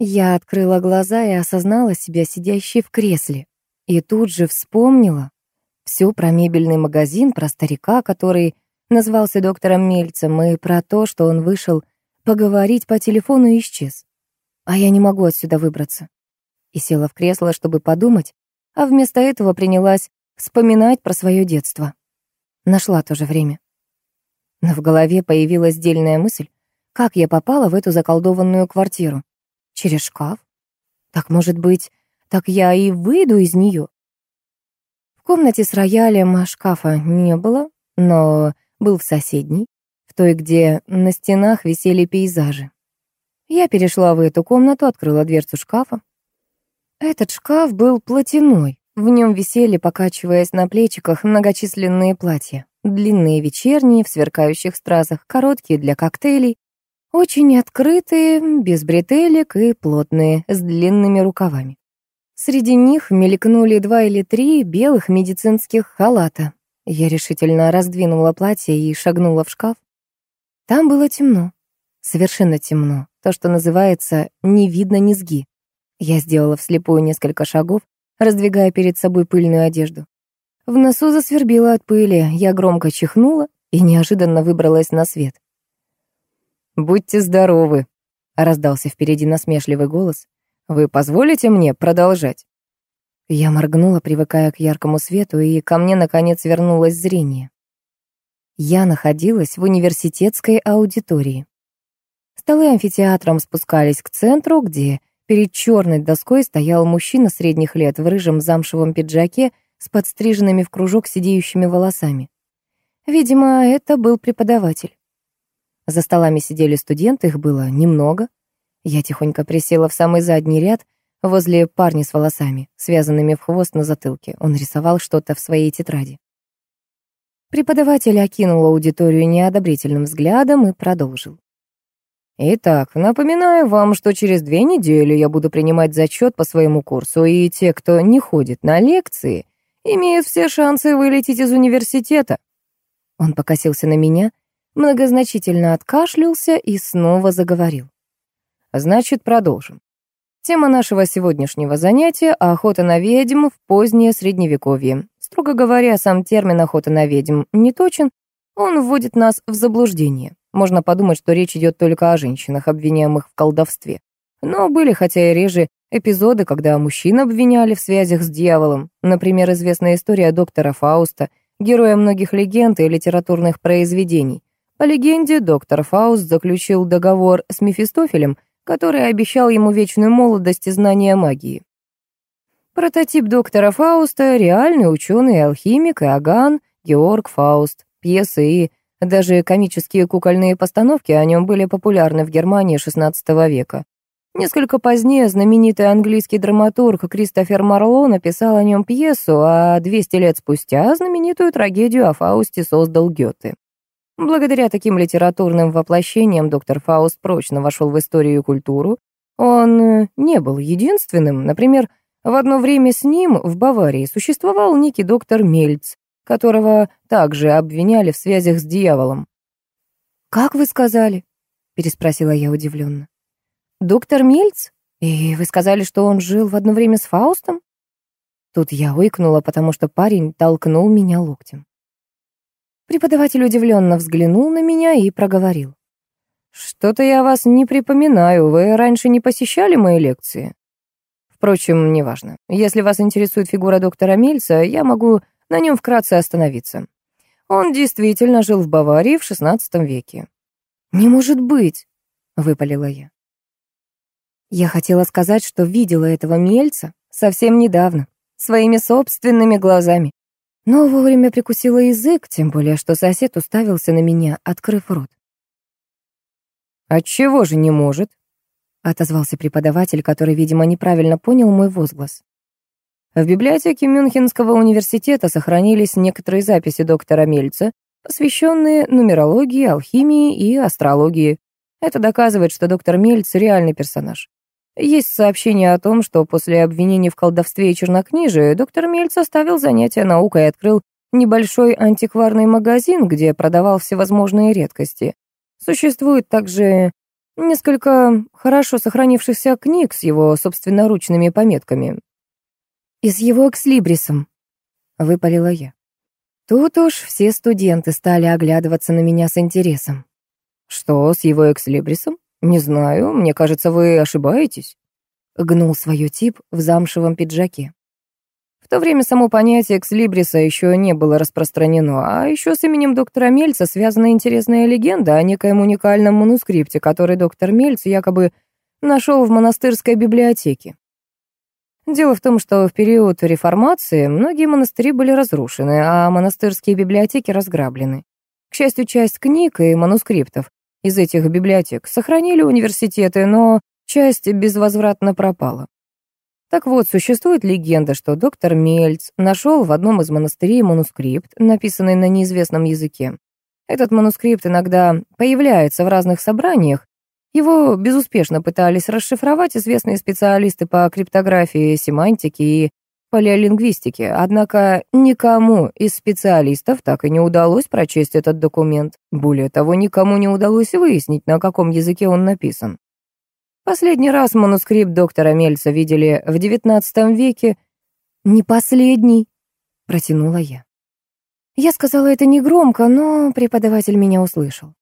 Я открыла глаза и осознала себя сидящей в кресле. И тут же вспомнила все про мебельный магазин, про старика, который назвался доктором Мельцем, и про то, что он вышел поговорить по телефону и исчез. А я не могу отсюда выбраться. И села в кресло, чтобы подумать, а вместо этого принялась вспоминать про свое детство. Нашла то же время. Но в голове появилась дельная мысль, как я попала в эту заколдованную квартиру. Через шкаф? Так, может быть, так я и выйду из нее? В комнате с роялем шкафа не было, но был в соседней, в той, где на стенах висели пейзажи. Я перешла в эту комнату, открыла дверцу шкафа. Этот шкаф был платяной. В нем висели, покачиваясь на плечиках, многочисленные платья. Длинные вечерние, в сверкающих стразах, короткие для коктейлей, очень открытые, без бретелек и плотные, с длинными рукавами. Среди них мелькнули два или три белых медицинских халата. Я решительно раздвинула платье и шагнула в шкаф. Там было темно, совершенно темно, то, что называется «не видно низги». Я сделала вслепую несколько шагов, раздвигая перед собой пыльную одежду. В носу засвербило от пыли, я громко чихнула и неожиданно выбралась на свет. «Будьте здоровы», — раздался впереди насмешливый голос. «Вы позволите мне продолжать?» Я моргнула, привыкая к яркому свету, и ко мне, наконец, вернулось зрение. Я находилась в университетской аудитории. Столы амфитеатром спускались к центру, где перед черной доской стоял мужчина средних лет в рыжем замшевом пиджаке с подстриженными в кружок сидеющими волосами. Видимо, это был преподаватель. За столами сидели студенты, их было немного. Я тихонько присела в самый задний ряд, возле парня с волосами, связанными в хвост на затылке. Он рисовал что-то в своей тетради. Преподаватель окинул аудиторию неодобрительным взглядом и продолжил. Итак, напоминаю вам, что через две недели я буду принимать зачет по своему курсу, и те, кто не ходит на лекции, имеют все шансы вылететь из университета. Он покосился на меня, многозначительно откашлялся и снова заговорил. Значит, продолжим. Тема нашего сегодняшнего занятия — охота на ведьм в позднее Средневековье. Строго говоря, сам термин «охота на ведьм» не точен, он вводит нас в заблуждение. Можно подумать, что речь идет только о женщинах, обвиняемых в колдовстве. Но были, хотя и реже, эпизоды, когда мужчин обвиняли в связях с дьяволом. Например, известная история доктора Фауста, героя многих легенд и литературных произведений. По легенде, доктор Фауст заключил договор с Мефистофелем, который обещал ему вечную молодость и знания магии. Прототип доктора Фауста — реальный ученый и алхимик Иоганн Георг Фауст. Пьесы и даже комические кукольные постановки о нем были популярны в Германии XVI века. Несколько позднее знаменитый английский драматург Кристофер Марло написал о нем пьесу, а 200 лет спустя знаменитую трагедию о Фаусте создал Гёте. Благодаря таким литературным воплощениям доктор Фауст прочно вошел в историю и культуру. Он э, не был единственным. Например, в одно время с ним в Баварии существовал некий доктор Мельц, которого также обвиняли в связях с дьяволом. «Как вы сказали?» — переспросила я удивленно. «Доктор Мельц? И вы сказали, что он жил в одно время с Фаустом?» Тут я ойкнула, потому что парень толкнул меня локтем. Преподаватель удивленно взглянул на меня и проговорил. «Что-то я вас не припоминаю. Вы раньше не посещали мои лекции?» Впрочем, неважно. Если вас интересует фигура доктора Мельца, я могу на нем вкратце остановиться. Он действительно жил в Баварии в XVI веке. «Не может быть!» — выпалила я. Я хотела сказать, что видела этого Мельца совсем недавно, своими собственными глазами. Но вовремя прикусила язык, тем более, что сосед уставился на меня, открыв рот. «Отчего же не может?» — отозвался преподаватель, который, видимо, неправильно понял мой возглас. В библиотеке Мюнхенского университета сохранились некоторые записи доктора Мельца, посвященные нумерологии, алхимии и астрологии. Это доказывает, что доктор Мельц — реальный персонаж. Есть сообщение о том, что после обвинений в колдовстве и чернокнижии доктор Мельц оставил занятия наукой и открыл небольшой антикварный магазин, где продавал всевозможные редкости. Существует также несколько хорошо сохранившихся книг с его собственноручными пометками. «И с его экслибрисом», — выпалила я. Тут уж все студенты стали оглядываться на меня с интересом. «Что с его экслибрисом? Не знаю, мне кажется, вы ошибаетесь», — гнул свое тип в замшевом пиджаке. В то время само понятие экслибриса еще не было распространено, а еще с именем доктора Мельца связана интересная легенда о некоем уникальном манускрипте, который доктор Мельц якобы нашел в монастырской библиотеке. Дело в том, что в период реформации многие монастыри были разрушены, а монастырские библиотеки разграблены. К счастью, часть книг и манускриптов из этих библиотек сохранили университеты, но часть безвозвратно пропала. Так вот, существует легенда, что доктор Мельц нашел в одном из монастырей манускрипт, написанный на неизвестном языке. Этот манускрипт иногда появляется в разных собраниях. Его безуспешно пытались расшифровать известные специалисты по криптографии, семантике и палеолингвистике, однако никому из специалистов так и не удалось прочесть этот документ. Более того, никому не удалось выяснить, на каком языке он написан. Последний раз манускрипт доктора Мельца видели в девятнадцатом веке. «Не последний», — протянула я. Я сказала это негромко, но преподаватель меня услышал.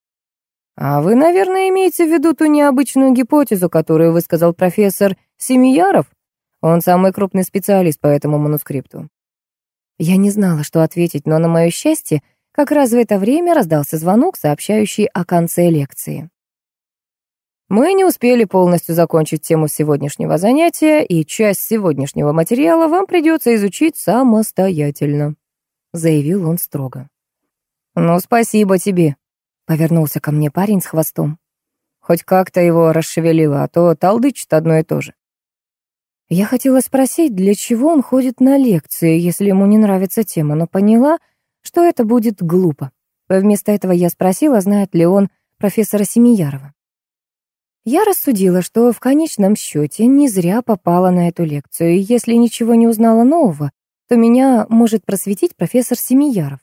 «А вы, наверное, имеете в виду ту необычную гипотезу, которую высказал профессор Семияров? Он самый крупный специалист по этому манускрипту». Я не знала, что ответить, но, на мое счастье, как раз в это время раздался звонок, сообщающий о конце лекции. Мы не успели полностью закончить тему сегодняшнего занятия, и часть сегодняшнего материала вам придется изучить самостоятельно», — заявил он строго. «Ну, спасибо тебе», — повернулся ко мне парень с хвостом. «Хоть как-то его расшевелило, а то талдычит одно и то же». Я хотела спросить, для чего он ходит на лекции, если ему не нравится тема, но поняла, что это будет глупо. Вместо этого я спросила, знает ли он профессора Семиярова. Я рассудила, что в конечном счете не зря попала на эту лекцию, и если ничего не узнала нового, то меня может просветить профессор Семияров.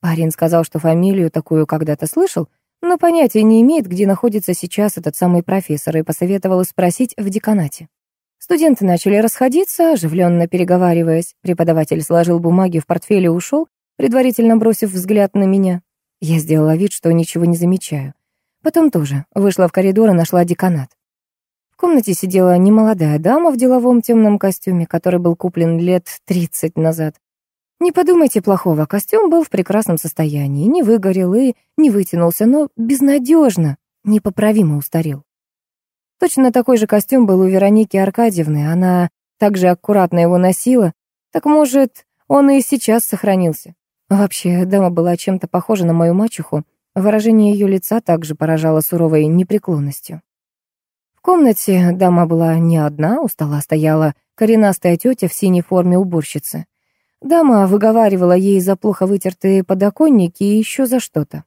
Парень сказал, что фамилию такую когда-то слышал, но понятия не имеет, где находится сейчас этот самый профессор, и посоветовал спросить в деканате. Студенты начали расходиться, оживленно переговариваясь. Преподаватель сложил бумаги в портфель и ушел, предварительно бросив взгляд на меня. Я сделала вид, что ничего не замечаю. Потом тоже вышла в коридор и нашла деканат. В комнате сидела немолодая дама в деловом темном костюме, который был куплен лет 30 назад. Не подумайте плохого, костюм был в прекрасном состоянии, не выгорел и не вытянулся, но безнадежно, непоправимо устарел. Точно такой же костюм был у Вероники Аркадьевны, она также аккуратно его носила, так может, он и сейчас сохранился. Вообще, дама была чем-то похожа на мою мачеху, Выражение ее лица также поражало суровой непреклонностью. В комнате дама была не одна, у стола стояла коренастая тетя в синей форме уборщицы. Дама выговаривала ей за плохо вытертые подоконники и еще за что-то.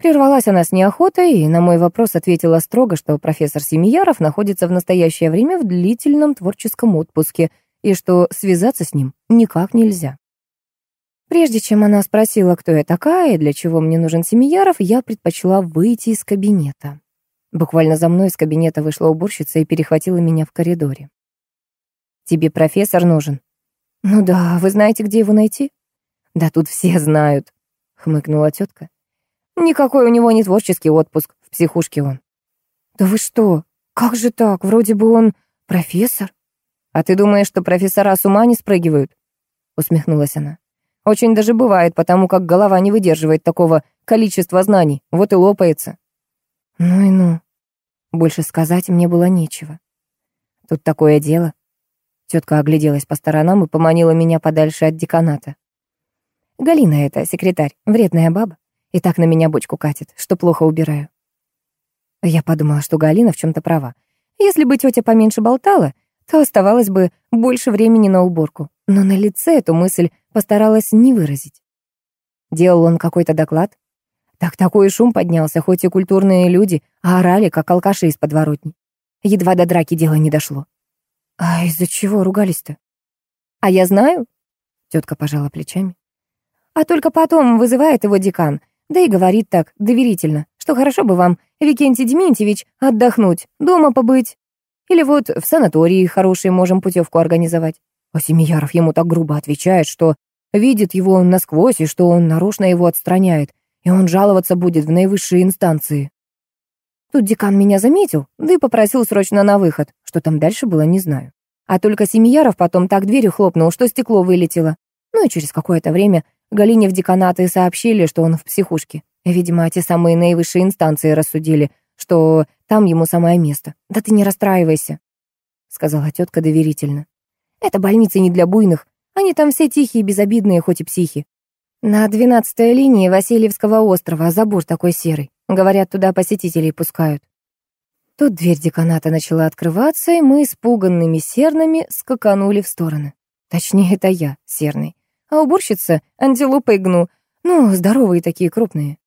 Прервалась она с неохотой и на мой вопрос ответила строго, что профессор Семияров находится в настоящее время в длительном творческом отпуске и что связаться с ним никак нельзя. Прежде чем она спросила, кто я такая и для чего мне нужен Семияров, я предпочла выйти из кабинета. Буквально за мной из кабинета вышла уборщица и перехватила меня в коридоре. «Тебе профессор нужен?» «Ну да, вы знаете, где его найти?» «Да тут все знают», — хмыкнула тетка. «Никакой у него не творческий отпуск, в психушке он». «Да вы что? Как же так? Вроде бы он профессор». «А ты думаешь, что профессора с ума не спрыгивают?» — усмехнулась она. Очень даже бывает, потому как голова не выдерживает такого количества знаний, вот и лопается. Ну и ну. Больше сказать мне было нечего. Тут такое дело. Тетка огляделась по сторонам и поманила меня подальше от деканата. Галина это, секретарь, вредная баба. И так на меня бочку катит, что плохо убираю. Я подумала, что Галина в чем-то права. Если бы тетя поменьше болтала, то оставалось бы больше времени на уборку. Но на лице эту мысль постаралась не выразить. Делал он какой-то доклад? Так такой шум поднялся, хоть и культурные люди, а орали, как алкаши из подворотни. Едва до драки дело не дошло. А из-за чего ругались-то? А я знаю, тетка пожала плечами. А только потом вызывает его декан, да и говорит так, доверительно, что хорошо бы вам, Викентий Дементьевич, отдохнуть, дома побыть. Или вот в санатории хорошие можем путевку организовать. А Семияров ему так грубо отвечает, что видит его насквозь и что он нарочно его отстраняет, и он жаловаться будет в наивысшие инстанции. Тут декан меня заметил, да и попросил срочно на выход. Что там дальше было, не знаю. А только Семияров потом так дверью хлопнул, что стекло вылетело. Ну и через какое-то время Галине в деканаты сообщили, что он в психушке. Видимо, те самые наивысшие инстанции рассудили, что там ему самое место. Да ты не расстраивайся, — сказала тетка доверительно. Это больница не для буйных. Они там все тихие, безобидные, хоть и психи. На двенадцатой линии Васильевского острова забор такой серый. Говорят, туда посетителей пускают. Тут дверь деканата начала открываться, и мы испуганными серными скаканули в стороны. Точнее, это я, серный. А уборщица — антилопой гну. Ну, здоровые такие, крупные.